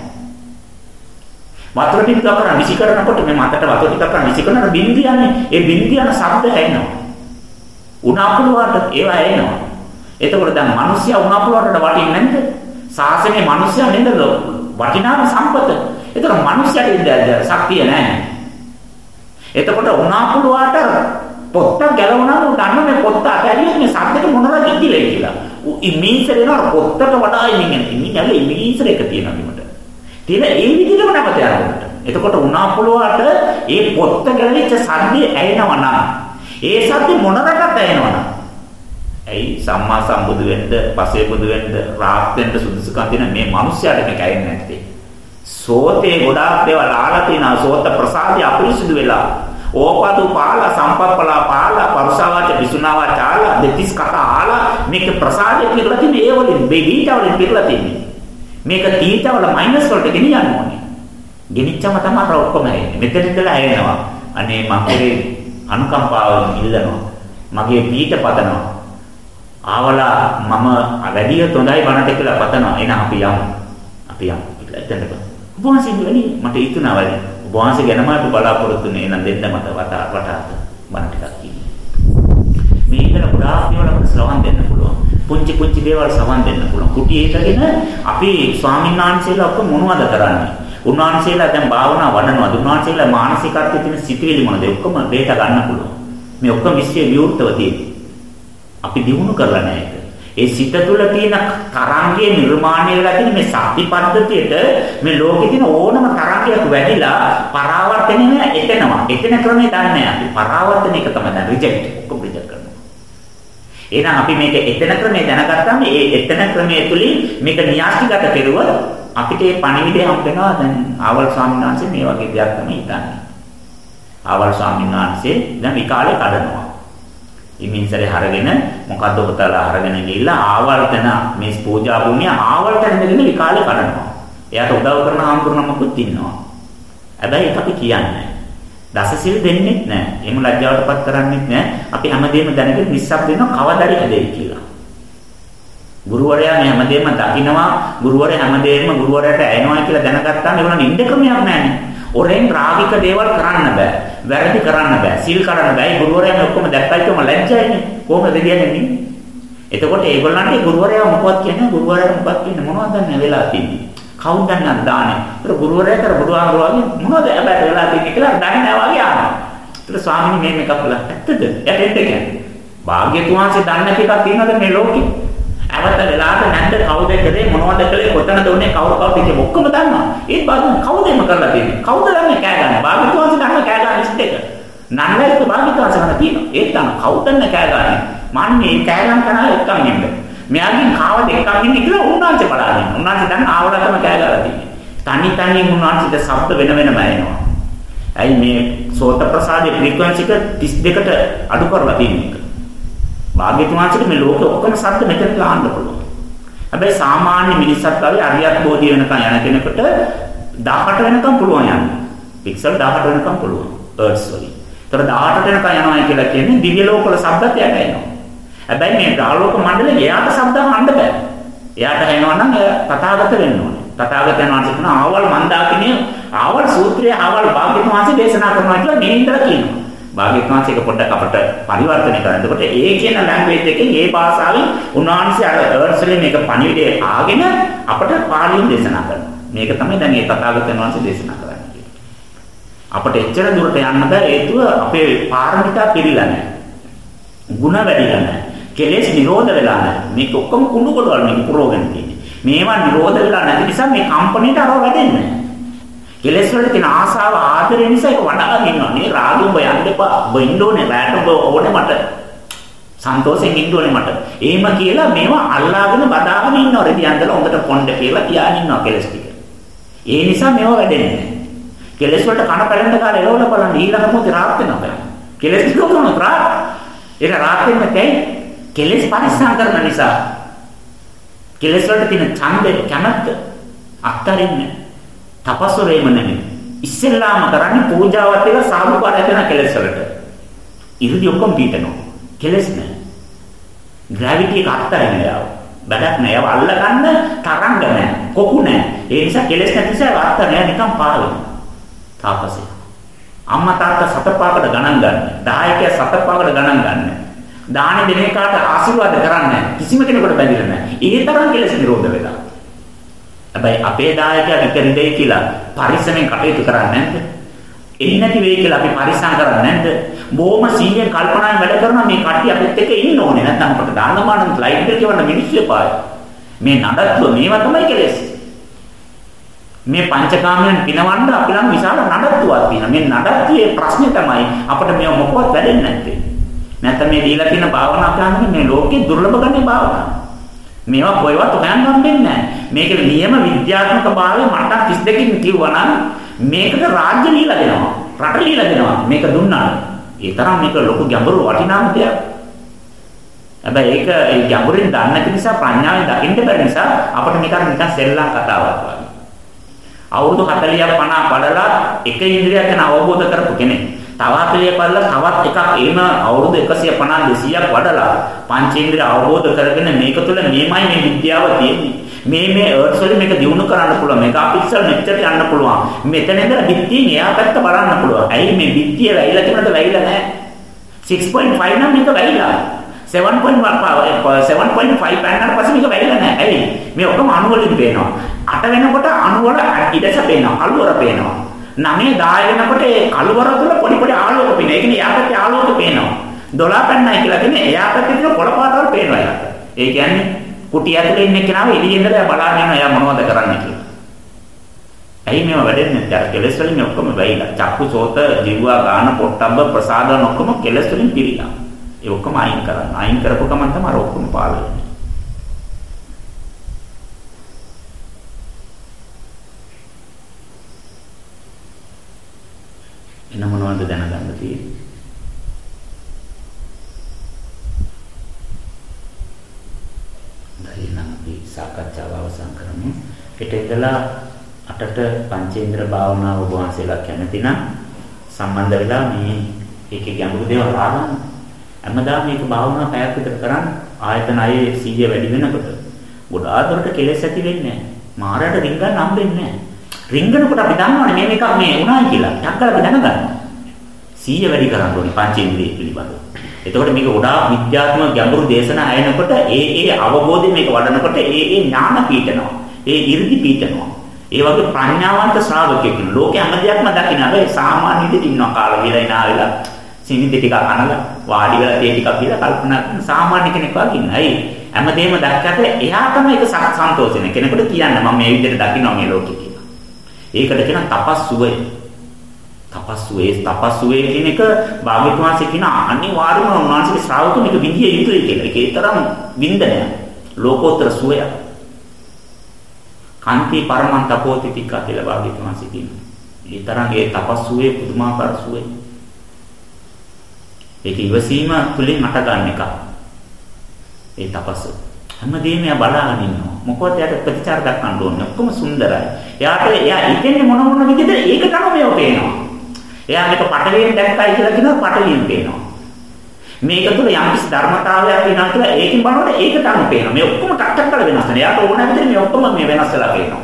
වතුර ටික කරා විසි කරනකොට මේ මතට වතුර ටික කරා විසි කරනකොට බින්දියන්නේ. ඒ බින්දියන ශබ්ද ඇහෙනවා. උණාපුලවට ඒවා ඇහෙනවා. එතකොට දැන් මිනිස්සයා උණාපුලවට වටින්නේ නැද්ද? සාසනේ මිනිස්සයා නේද වටිනාම සම්පත. එතකොට මිනිස්සයාට ඉඳලා ශක්තිය නැහැ. එතකොට උණාපුලවට පොත්ත ගැලවුණාම උ දන්න මේ පොත්ත අතහැරියොත් මේ සද්දෙට මොනවද ඉතිලේ කියලා. උ ඉමීසර එනවා පොත්තට වඩා ඉන්නේ ඉන්නේ නැල ඉමීසර එක තියෙනවා බිමට. තියෙන ඒ විදිහටම නැවත යනකොට. එතකොට උනා පොළොවට ඒ පොත්ත ගැලවිච්ච සද්දේ ඇහෙනවා නම් ඒ සද්දේ මොන රටත් ඇහෙනවා නම් ඇයි සම්මා සම්බුදු වෙන්න, පසේ බුදු වෙන්න, රාහත් වෙන්න සුදුසුකම් තියෙන මේ මිනිස්යාට මේක ඇහෙන්නේ නැත්තේ. සෝතේ ගොඩාක් දේවල් ආලා තියෙනවා. සෝත ප්‍රසාදය අපිරිසුදු වෙලා ඕපතු පාලා සම්පප්පලා පාලා පරුසාවාච විසුනාවා චාලා දෙතිස් කතා ආලා මේක ප්‍රසාදය කියලා තියෙන්නේ ඒ වලින්. බෙදීට වලින් පිරලා තියෙන්නේ මේක තීත වල මයිනස් වලට ගෙනියන්න ඕනේ. ගෙනිච්චම තමයි ඔක්කොම එන්නේ මෙතන ඉඳලා ඇයෙනවා අනේ මගේ අනුකම්පාවෙන් ඉල්ලනවා. මගේ පීඨ පතනවා. ආවලා මම වැඩිය හොඳයි බණට කියලා පතනවා. එහෙනම් අපි යමු. අපි යමු. කියලා එතනට. බොහොම සිංහලයි මට ඉතුණා වලින් වහන්සේ ගැනම අපි බලාපොරොත්තු වෙන්නේ නම් දෙන්න මට වටා වටාත බණ ටිකක් කියන්නේ. මේ ඉතන ගොඩාක් දේවල් අපිට ශ්‍රවණ දෙන්න පුළුවන්. පුංචි පුංචි දේවල් ශ්‍රවණ දෙන්න පුළුවන්. කුටියේටගෙන අපි ස්වාමීන් වහන්සේලා ඔක්කොම මොනවද කරන්නේ? උන්වහන්සේලා දැන් භාවනා වඩනවා. උන්වහන්සේලා මානසිකත්වයේ තියෙන සිතුවිලි මොනද? ඔක්කොම දෙයට ගන්න පුළුවන්. මේ ඔක්කොම විශ්ව විවෘතව තියෙන්නේ. අපි දිනු කරලා නැහැ. ඒ සිත තුළ තියෙන තරංගයේ නිර්මාණය වෙලා තියෙන මේ සත්‍ය පද්ධතියට මේ ලෝකේ තියෙන ඕනම තරංගයක් වැඩිලා පරාවර්තනය එතනවා. එතන ක්‍රමේ දන්නේ අපි. පරාවර්තන එක තමයි දැන් රිජෙක්ට් ඔක්කොම රිජෙක්ට් කරනවා. එහෙනම් අපි මේක එතන ක්‍රමේ දැනගත්තාම ඒ එතන ක්‍රමයේ තුලින් මේක න්‍යාස්තිගත කෙරුවොත් අපිට මේ පණිවිඩය හම්බ වෙනවා දැන් ආවල් ස්වාමීන් වහන්සේ මේ වගේ දෙයක් තමයි හිතන්නේ. ආවල් ස්වාමීන් වහන්සේ දැන් විකාලේ කඩනවා. ඉමින්සරේ හරගෙන මොකද්ද ඔතලා අරගෙන ගිහිල්ලා ආවර්තන මේ පූජා භූමිය ආවර්තන දෙගෙන විකාලේ කඩනවා. එයාට උදව් කරන හාමුදුරුවමකුත් ඉන්නවා. හැබැයි ඒක අපි කියන්නේ දසසිල් දෙන්නෙත් නැහැ. එහෙම ලැජ්ජාවටපත් කරන්නෙත් නැහැ. අපි හැමදේම දැනගෙන නිස්සබ්ද වෙනවා කවදාරි හැදෙයි කියලා. ගුරුවරයා මේ හැමදේම දකිනවා ගුරුවරයා හැමදේම ගුරුවරයාට ඇෙනවා කියලා දැනගත්තාම ඒගොල්ලන් ඉන්න ක්‍රමයක් නැහැ. ඔරෙන් රාගික දේවල් කරන්න බෑ. වැරදි කරන්න බෑ. සිල් කඩන්න බෑ. ගුරුවරයා ඔක්කොම දැක්කයි කොහොම ලැජ්ජයිනේ. කොහොමද කියන්නේ? එතකොට ඒගොල්ලන්ට ගුරුවරයා මොකක්ද කියන්නේ? ගුරුවරයා මොකක්ද කියන්නේ? මොනවද දැන් වෙලා තියෙන්නේ? කවුද දන්නේ දාන්නේ? ඒතර ගුරුවරයා කර බුදුහාමුදුරුවෝ මොනවද හැබැයි වෙලා තියෙන්නේ කියලා දන්නේ නැහැ වගේ ආනවා. ඒතර ස්වාමීනි මේ මේක අපල ඇත්තද? යටෙත් කියන්නේ. භාග්‍යතුන් වහන්සේ දන්නේ නැති එකක් තියෙනවද මේ ලෝකේ? අවත වෙලාවට නැද්ද කවුද කරේ මොනවද කළේ කොතනද උනේ කවුරු කවුද කියලා ඔක්කොම දන්නවා. ඒත් බලන්න කවුද එම කරලා තියෙන්නේ? කවුද දන්නේ කෑ ගන්න? භාග්‍යතුන් වහන්සේ දන්න කෑ ගන්න ලිස්ට් එක. නන්නේත් භාග්‍යතුන් වහන්සේ ගන්න තියෙනවා. ඒත් තමයි කවුද දන්නේ කෑ ගන්න? මන්නේ කෑ ගන්න කරා එක්කන් ඉන්න. මෙයාගෙන් කාවද එක්කන් ඉන්නේ කියලා උන්වහන්සේ බලාගෙන. උන්වහන්සේ දැන් ආවලා තමයි කෑ ගහලා තියෙන්නේ. තනි තනි උන්වහන්සේට ශබ්ද වෙන වෙනම එනවා. ඇයි මේ සෝත ප්‍රසාදේ ෆ්‍රීකවන්සි එක 32කට අඩු කරලා තියෙන්නේ. භාග්‍යතුන් වහන්සේට මේ ලෝකෙ ඔක්කොම සත්‍ය මෙතන දාන්න පුළුවන්. හැබැයි සාමාන්‍ය මිනිස්සුත් වගේ අරියත් බෝධිය වෙනකන් යන කෙනෙකුට 18 වෙනකම් පුළුවන් යන්න. පික්සල් 18 වෙනකම් පුළුවන්. හර්ට්ස් වලින්. ඒතර 18 වෙනකම් යනවා කියලා කියන්නේ දිව්‍ය ලෝකවල ශබ්දත් යට එනවා. හැබැයි මේ ගාලෝක මණ්ඩලේ එයාට ශබ්ද අහන්න බෑ. එයාට එනවා නම් තථාගත වෙන්න ඕනේ. තථාගතයන් වහන්සේ කියන ආවල් මන්දාකිනේ ආවල් සූත්‍රයේ ආවල් භාග්‍යතුන් වහන්සේ දේශනා කරනවා කියලා මේ ඉඳලා කියනවා. භාග්‍යතුන් වහන්සේ එක පොඩ්ඩක් අපට පරිවර්තනය කරන්න. එතකොට ඒ කියන ලැන්ග්වේජ් එකෙන් ඒ භාෂාවෙන් උන්වහන්සේ අර හර්ට්ස්ලි මේක පණිවිඩය ආගෙන අපට පාලියෙන් දේශනා කරනවා. මේක තමයි දැන් ඒ තථාගතයන් වහන්සේ දේශනා කරන්නේ. අපට එච්චර දුරට යන්න බෑ හේතුව අපේ පාරමිතා පිළිලා නැහැ. ಗುಣ වැඩිලා නැහැ. කෙලෙස් නිරෝධ වෙලා නැහැ. මේක ඔක්කොම කුණු කොටවල් මේක පුරවගෙන තියෙන්නේ. මේවා නිරෝධ වෙලා නැති නිසා මේ කම්පණයට අරව වැඩෙන්නේ නැහැ. කෙලෙස් වලට තියෙන ආසාව ආදරය නිසා ඒක වඩාගෙන ඉන්නවා නේ රාගය ඔබ යන්න එපා. ඔබ ඉන්න ඕනේ රැට ඔබ ඕනේ මට. සන්තෝෂෙන් ඉන්න ඕනේ මට. එහෙම කියලා මේවා අල්ලාගෙන බදාගෙන ඉන්නවා. රෙදි අන්දලා හොඳට පොණ්ඩ කියලා තියාගෙන ඉන්නවා කෙලෙස් ටික. ඒ නිසා මේවා වැඩෙන්නේ නැහැ. කෙලෙස් වලට කන පැලෙන්න කාලේ එළවල බලන්න ඊළඟ මොහොතේ රාත් වෙනවා බලන්න කෙලෙස් ටික කොහොමද රාත්. ඒක රාත් වෙන්නේ තේ කෙලෙස් පරිස්සම් කරන නිසා කෙලෙස් වලට තියෙන ඡන්දේ කැමැත්ත අත්තරින්නේ. තපස්වරේම නෙමෙයි. ඉස්සෙල්ලාම කරන්නේ පූජාවත් එක සාමුකාරය කරන කෙලෙස් වලට. ඉරුදි ඔක්කොම පීතනවා. කෙලෙස් නෑ. ග්‍රැවිටි එක අත්හැරෙන්න යාව. වැඩක් නෑ. ඒව අල්ල ගන්න තරංග නෑ. කොකු නෑ. ඒ නිසා කෙලෙස් නැති නිසා අත්ත නෑ නිකන් පාවෙන. තාපසේ. අම්මා තාත්තා සතපාකට ගණන් ගන්න. දායකයා සතපාකට ගණන් ගන්න. දාන දෙන එකට ආශිර්වාද කරන්නේ කිසිම කෙනෙකුට බැඳිලා නැහැ. ඒ තරම් කෙලෙස් නිරෝධ වෙලා. හැබැයි අපේ දායකයා විතරි දෙයි කියලා පරිස්සමෙන් කටයුතු කරන්නේ නැද්ද? එන්නේ නැති වෙයි කියලා අපි පරිස්සම් කරන්නේ නැද්ද? බොහොම සීනියර් කල්පනාවෙන් වැඩ කරනවා මේ කට්ටිය අපිත් එක්ක ඉන්න ඕනේ. නැත්නම් අපිට දානමාන ස්ලයිඩ් එක කියවන්න මිනිස්සු එපායි. මේ නඩත්තුව මේවා තමයි කෙලෙස්. මේ පංචකාමයන් පිනවන්න අපි ළඟ විශාල නඩත්තුවක් තියෙනවා. මේ නඩත්තුවේ ප්‍රශ්නේ තමයි අපිට මේව මොකවත් වැඩෙන්නේ නැත්තේ. නැත්නම් මේ දීලා තියෙන භාවනා කරන්නේ මේ ලෝකේ දුර්ලභ ගන්නේ භාවනා. මේවා කොයිවත් හොයන්න හම්බෙන්නේ නැහැ. මේකේ නියම විද්‍යාත්මක භාවය මට 32කින් කිව්වා නම් මේකට රාජ්‍ය ලීලා දෙනවා. රට ලීලා දෙනවා. මේක දුන්නා. ඒ තරම් මේක ලොකු ගැඹුරු වටිනාම දෙයක්. හැබැයි ඒක ඒ ගැඹුරින් දන්නේ නැති නිසා ප්‍රඥාවෙන් දකින්න බැරි නිසා අපිට නිකන් නිකන් සෙල්ලම් කතාවක් වගේ. අවුරුදු 40ක් 50 පඩලා එක ඉන්ද්‍රියක් ගැන අවබෝධ කරපු කෙනෙක් තවාපලිය බලලා තවත් එකක් එහෙම අවුරුදු 150 200ක් වඩලා පංචේන්ද්‍රිය අවබෝධ කරගෙන මේක තුළ මේමයි මේ විද්‍යාව තියෙන්නේ. මේ මේ අර්ත්ස් වලින් මේක දිනු කරන්න පුළුවන්. මේක අපික්සල් මෙච්චර යන්න පුළුවන්. මෙතන ඉඳලා බිත්තියෙන් එහා පැත්ත බලන්න පුළුවන්. ඇයි මේ බිත්තිය වැහිලා තිබුණාද වැහිලා නැහැ. 6.5 නම් මේක වැහිලා. 7.5 7.5 පැනනට පස්සේ මේක වැහිලා නැහැ. ඇයි? මේ ඔක්කොම අණු වලින් පේනවා. 8 වෙනකොට අණු වල ඉඩස පේනවා. අලු වල පේනවා. 9 10 වෙනකොට ඒ කළුවර තුල පොඩි පොඩි ආලෝක පේනවා. ඒ කියන්නේ යාපැත්තේ ආලෝක පේනවා. 12 පැන්නයි කියලා කියන්නේ එයා පැත්තේ තියෙන කොළ පාටවල් පේනවා යාට. ඒ කියන්නේ කුටි ඇතුලේ ඉන්න කෙනාව එළියෙන් ඉඳලා බලාගෙන යනවා එයා මොනවද කරන්නේ කියලා. ඇයි මේව වැඩෙන්නේ නැත්තේ? අර කෙලස් වලින් ඔක්කොම වෙයිලා. චක්කු සෝත ජීවා ගාන පොට්ටබ්බ ප්‍රසාදන ඔක්කොම කෙලස් වලින් පිරීලා. ඒ ඔක්කොම අයින් කරන්න. අයින් කරපු ගමන් තමයි අර ඔක්කොම පාළ වෙන්නේ. එන මොනවද දැනගන්න තියෙන්නේ? දැන් අපි සාකච්ඡාව අවසන් කරමු. හෙට ඉඳලා අටට පංචේන්ද්‍ර භාවනාව ඔබ වහන්සේලා කැමති නම් සම්බන්ධ වෙලා මේ ඒකේ ගැඹුරු දේවල් ආගන්න. හැමදාම මේක භාවනා පැයක් විතර කරන් ආයතන අයේ 100 වැඩි වෙනකොට ගොඩාක් දුරට කෙලෙස් ඇති වෙන්නේ නැහැ. මාරයට රින්ගන්න හම්බෙන්නේ නැහැ. රින්ගනකොට අපි දන්නවනේ මේ මේකක් මේ උනායි කියලා. ටක්කල අපි දැනගන්නවා. 100 වැඩි කරන්න ඕනේ පංචේන්ද්‍රිය පිළිබඳව. එතකොට මේක ගොඩාක් විද්‍යාත්මක ගැඹුරු දේශනා ඇයෙනකොට ඒ ඒ අවබෝධය මේක වඩනකොට ඒ ඒ ඥාන පීඨනවා. ඒ 이르දි පීඨනවා. ඒ වගේ ප්‍රඥාවන්ත ශ්‍රාවකයෙක් ඉන්න ලෝකේ හැම දෙයක්ම දකින්න හැබැයි සාමාන්‍ය විදිහට ඉන්නවා කාලා විලා ඉනා වෙලා සිනින්ද ටිකක් අනලා වාඩි වෙලා තේ ටිකක් බීලා කල්පනා කරන සාමාන්‍ය කෙනෙක් වගේ ඉන්න. ඇයි? හැමදේම දැක්කට එයා තමයි ඒක සන්තෝෂෙන කෙනෙකුට කියන්න මම මේ විදිහට දකින්නවා මේ ලෝකෙ කියලා. ඒකට කියන තපස් සුවය. තපස් සුවේ තපස් සුවේ කියන එක භාග්‍යතුන් වහන්සේ කියන අනිවාර්යම උන්වහන්සේගේ ශ්‍රාවකම එක විදිය යුතුයි කියලා. ඒකේ තරම් වින්දනය. ලෝකෝත්තර සුවය. කාන්ති පරමං තපෝති තික්කා කියලා භාග්‍යතුන් වහන්සේ කියනවා. ඒ තරම් ඒ තපස් සුවේ පුදුමාකාර සුවේ. ඒක ඉවසීම තුලින් අට ගන්න එක. ඒ තපස. හැමදේම එයා බලාගෙන ඉන්නවා. මොකද එයාට ප්‍රතිචාර දක්වන්න ඕනේ. ඔක්කොම සුන්දරයි. එයාට එයා හිතන්නේ මොන මොන විදිහද ඒක තමයි මේව පේනවා. එයා මේක පටලියෙන් දැක්කයි කියලා කියනවා පටලියෙන් පේනවා. මේක තුළ යම්කිසි ධර්මතාවයක් වෙනවා කියලා ඒකෙන් බලනකොට ඒකට අනුව පේනවා. මේ ඔක්කොම ටක් ටක් කරලා වෙනස් වෙනවා. එයාට ඕන විදිහට මේ ඔක්කොම මේ වෙනස් වෙලා පේනවා.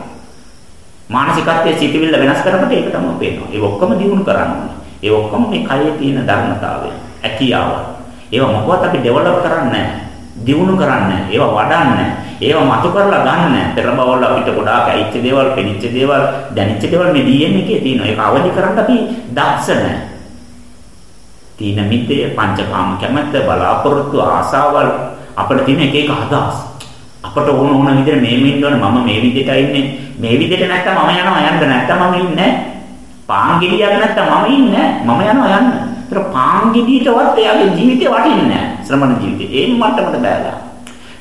මානසිකත්වයේ සිටිවිල්ල වෙනස් කරනකොට ඒක තමයි පේනවා. ඒක ඔක්කොම දිනු කරන්න ඕනේ. ඒ ඔක්කොම මේ කයේ තියෙන ධර්මතාවය, හැකියාව. ඒවා මොකවත් අපි ඩෙවලොප් කරන්නේ නැහැ. දිනු කරන්නේ නැහැ. ඒවා වඩන්නේ නැහැ. ඒවා මතු කරලා ගන්න නැහැ. පෙර බවවල අපිට ගොඩාක් ඇයිච්ච දේවල්, පෙනිච්ච දේවල්, දැනිච්ච දේවල් මේ DNA එකේ තියෙනවා. ඒක අවදි කරන්න අපි දක්ෂ නැහැ. තීන මිද්දේ, පංචකාම කැමැත්ත, බලාපොරොත්තු, ආසාවල් අපිට තියෙන එක එක අදහස්. අපට ඕන ඕන විදිහට මේ මෙන්න ඕන මම මේ විදිහට ඉන්නේ. මේ විදිහට නැත්තම් මම යනවා යන්න නැත්තම් මම ඉන්නේ නැහැ. පාන් ගෙඩියක් නැත්තම් මම ඉන්නේ මම යනවා යන්න. ඒතර පාන් ගෙඩියටවත් එයාගේ ජීවිතේ වටින්නේ නැහැ. ශ්‍රමණ ජීවිතේ. ඒ මට්ටමට බෑලා.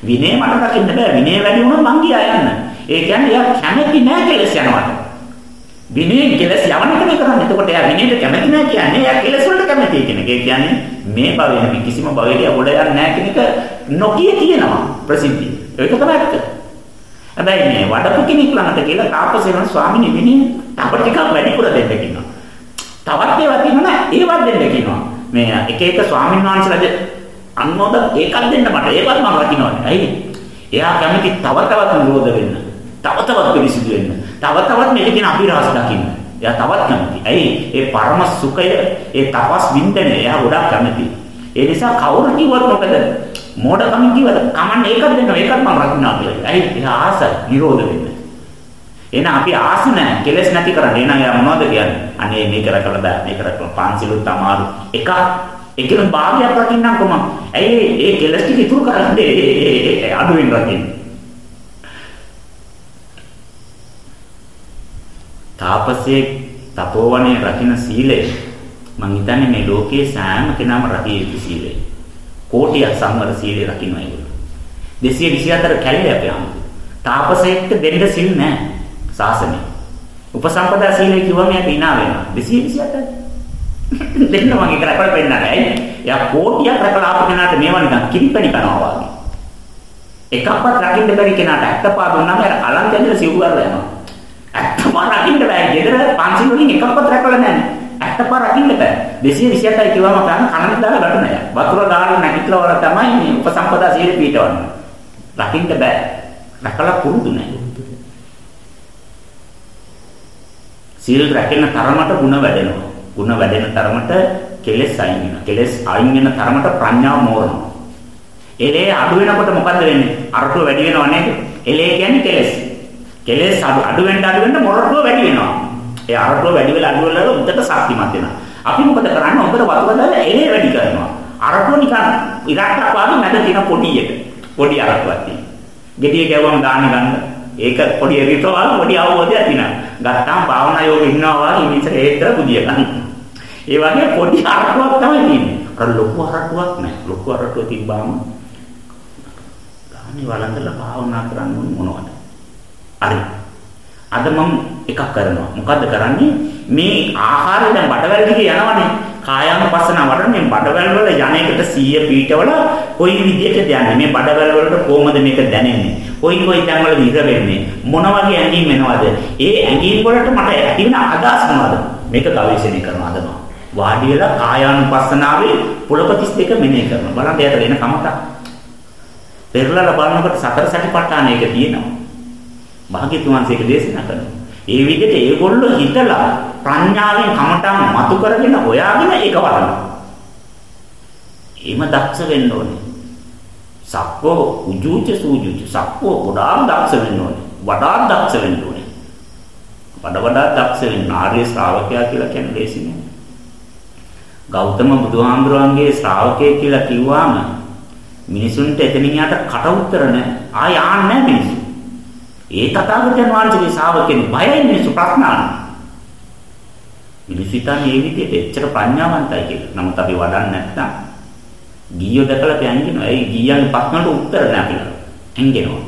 විනය මට දකින්න බෑ. විනය වැඩි වුණොත් මං ගියා යන්න. ඒ කියන්නේ එයා කැමති නැහැ කෙලස් යනවට. විනය කෙලස් යවන එක කරන්නේ. එතකොට එයා විනයට කැමති නැහැ කියන්නේ එයා කෙලස් වලට කැමති කෙනෙක්. ඒ කියන්නේ මේ භවයේ නෙමෙයි කිසිම භවයක ගොඩ යන්නේ නැහැ කියන එක නොකිය තියෙනවා ප්‍රසිද්ධිය. ඒක තමයි ඇත්ත. හැබැයි මේ වඩපු කෙනෙක් ළඟට කියලා තාපසේන ස්වාමීන් වහන්සේ තව ටිකක් වැඩිපුර දෙන්න කියනවා. තවත් ඒවා තියෙනවා ඒවත් දෙන්න කියනවා. මේ එක එක ස්වාමීන් වහන්සේලාද අන්නෝද ඒකක් දෙන්න මට ඒවත් මම රකින්නවානේ. ඇයි? එයා කැමති තව තවත් නිරෝධ වෙන්න. තව තවත් පිළිසිදු වෙන්න. තව තවත් මේක තියෙන අභිරහස දකින්න. එයා තවත් කැමති. ඇයි? ඒ පරම සුඛය, ඒ තපස් වින්දනය එයා ගොඩක් කැමති. ඒ නිසා කවුරු කිව්වත් මොකද? මෝඩකමින් කිව්වද? Taman ඒකක් දෙන්න ඒකත් මම රකින්නවා කියලා. ඇයි? එයා ආස නිරෝධ වෙන්න. එහෙනම් අපි ආස නැහැ. කෙලස් නැති කරන්න. එහෙනම් එයා මොනවද කියන්නේ? අනේ මේක රැකලා බෑ. මේක රැකලා පාන්සිලුත් අමාරු. එක එකම භාගයක් රකින්නම් කොහොම? ඇයි ඒ කෙලස් ටික ඉතුරු කරන්නේ? අඩුවෙන් රකින්න. තාපසේ තපෝවනේ රකින්න සීලය මං හිතන්නේ මේ ලෝකයේ සෑම කෙනාම රකිය යුතු සීලය. කෝටියක් සංවර සීලය රකින්නවා ඒගොල්ලෝ. 224 කැලේ අපේ අම්මා. තාපසයෙක්ට දෙන්න සිල් නැහැ. ශාසනය. උපසම්පදා සීලය කිව්වම එයාට hina වෙනවා. 228යි. දෙන්න මගේ කරපල පෙන්නන්නේ. ඇයි? එයා කෝටියක් රැකලා ආපු කෙනාට මේවා නිකන් කිරිපැණි කනවා වගේ. එකක්වත් රකින්න බැරි කෙනාට ඇත්තපා දුන්නාම එයාට කලන් දෙන්න සිව්වරලා යනවා. ඇත්තම රකින්න බෑ. ගෙදර පන්සිල් වලින් එකක්වත් රැකලා නැහැ. ඇත්තපා රකින්න බෑ. 228යි කිව්වම ගන්න කලන් දාලා ගන්න නෑ. වතුර දාලා නැගිටලා වල තමයි මේ උපසම්පදා සීලය පිටවන්නේ. රකින්න බෑ. රැකලා පුරුදු නැහැ. සීල් රැකෙන තරමට ಗುಣ වැඩෙනවා. ಗುಣ වැඩෙන තරමට කෙලෙස් අයින් වෙනවා. කෙලෙස් අයින් වෙන තරමට ප්‍රඥාව මෝරනවා. එලේ අඩු වෙනකොට මොකද වෙන්නේ? අරටුව වැඩි වෙනව නේද? එලේ කියන්නේ කෙලෙස්. කෙලෙස් අඩු අඩු වෙන්න අඩු වෙන්න මොරටුව වැඩි වෙනවා. ඒ අරටුව වැඩි වෙලා අඩු වෙලා උඩට ශක්තිමත් වෙනවා. අපි මොකද කරන්නේ? හොඳට වතුර දාලා එලේ වැඩි කරනවා. අරටුව නිකන් ඉරක්ටක් වගේ මැද තියෙන පොඩි එක. පොඩි අරටුවක් තියෙනවා. ගෙඩිය ගැවුවම දාන්න ගන්න. ඒක පොඩි එරිටවල් පොඩි අවබෝධයක් තියෙනවා. ගත්තාම භාවනා යෝග ඉන්නවා වගේ මිනිස්සු හේතර බුදිය ගන්න. ඒ වගේ පොඩි අරටුවක් තමයි තියෙන්නේ. අර ලොකු අරටුවක් නෑ. ලොකු අරටුව තිබ්බාම ගානේ වළඳලා භාවනා කරන්න මොනවද? හරි. අද මම එකක් කරනවා. මොකද්ද කරන්නේ? මේ ආහාරය දැන් බඩවැල් දිගේ යනවනේ. කායානුපස්සන වඩන මේ බඩවැල් වල යන්නේකට 100 පීඨවල කොයි විදිහටද යන්නේ? මේ බඩවැල් වලට කොහොමද මේක දැනෙන්නේ? කොයි කොයි තැන් වල ඉර වෙන්නේ? මොන වගේ ඇඟීම් එනවද? ඒ ඇඟීම් වලට මට ඇති වෙන අදහස් මොනවද? මේක ගවේෂණය කරනවා අද මම. වාඩි වෙලා කායානුපස්සනාවේ පුලපතිස් දෙක මෙනෙහි කරනවා. බලන්න එයාට වෙන කමක්. පෙරලලා බලනකොට සතර සතිපට්ඨාන එක තියෙනවා. භාග්‍යතුන් වහන්සේ ඒක දේශනා කරනවා. ඒ විදිහට ඒගොල්ලෝ හිතලා ප්‍රඥාවෙන් කමටන් මතු කරගෙන හොයාගෙන ඒක වඩනවා. එහෙම දක්ෂ වෙන්න ඕනේ. සක්කෝ උජුච සූජුච සක්කෝ ගොඩාක් දක්ෂ වෙන්න ඕනේ. වඩාත් දක්ෂ වෙන්න ඕනේ. වඩා වඩා දක්ෂ වෙන්න ආර්ය ශ්‍රාවකයා කියලා කියන්නේ ලේසි නෑ. ගෞතම බුදුහාමුදුරන්ගේ ශ්‍රාවකයෙක් කියලා කිව්වාම මිනිසුන්ට එතනින් යට කට උතර නෑ. ආය ආන්නේ නෑ මිනිස්සු. ඒ තථාගතයන් වහන්සේගේ ශ්‍රාවකෙන් බයයි මිනිස්සු ප්‍රඥාන. මිනිස්සු හිතන්නේ මේ විදිහට එච්චර ප්‍රඥාවන්තයි කියලා. නමුත් අපි වඩන්නේ නැත්නම් ගියෝ දැකලා පැංගෙනවා. ඒ ගියන්ගේ ප්‍රශ්නට උත්තර නැහැ කියලා. ඇංගෙනවා.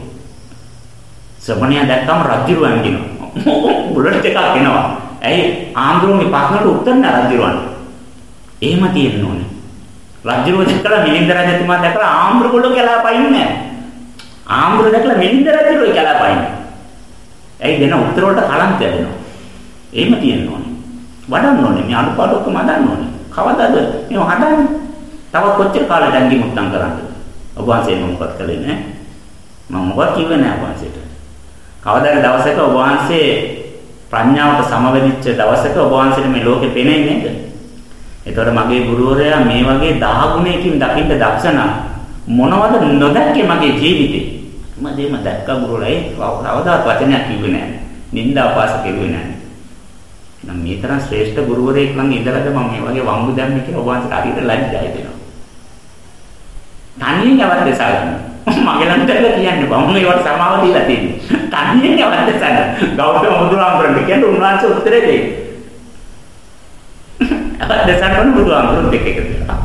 ශ්‍රමණයා දැක්කම රජුරු ඇංගෙනවා. බුලට් එකක් එනවා. ඇයි ආන්දරුන්ගේ ප්‍රශ්නට උත්තර නැහැ රජුරවන්න. එහෙම තියෙන්න ඕනේ. රජුව දැකලා මිලින්ද රජතුමා දැකලා ආම්බුරුගොල්ලෝ කියලා පයින්නේ නැහැ. ආම්බුරු දැකලා මිලින්ද රජුව කියලා පයින්නේ. ඇයි දෙන උත්තර වලට කලන්ත යනවා. එහෙම තියෙන්න ඕනේ. වඩන්න ඕනේ. මේ අනුපාඩු ඔක්කොම හදන්න ඕනේ. කවදාද මේව හදන්නේ? තව කොච්චර කාලෙ දැන්ගි මුත්තම් කරන්නද? ඔබ වහන්සේ මොකක්ද කළේ නැහැ? මම මොකක්ද කිව්වේ නැහැ ඔබ වහන්සේට. කවදාද දවසක ඔබ වහන්සේ ප්‍රඥාවට සමවැදිච්ච දවසක ඔබ වහන්සේට මේ ලෝකෙ පෙනෙන්නේ නේද? එතකොට මගේ ගුරුවරයා මේ වගේ දහ ගුණයකින් දකින්න දක්ෂණ මොනවද නොදැක්කේ මගේ ජීවිතේ? මම දෙම දැක්ක ගුරුවරයා කවදාවත් වචනයක් කිව්වේ නැහැ. නින්දා අපාස කෙරුවේ නැහැ. නම් මේ තරම් ශ්‍රේෂ්ඨ ගුරුවරයෙක් ළඟ ඉඳලාද මම මේ වගේ වංගු දැම්මේ කියලා ඔබ වහන්සේට හරියට ලැජ්ජායි දෙනවා. තනියෙන් යවත් දෙසා ගන්න. මගේ ළඟට කියන්නේ බමුණ ඒවට සමාව දීලා තියෙන්නේ. තනියෙන් යවත් දෙසා ගන්න. ගෞතම බුදුහාමුදුරන්ට කියන්නේ උන්වහන්සේ උත්තරේ දෙයි. අපත් දෙසා ගන්න බුදුහාමුදුරන් දෙක එක දෙලා.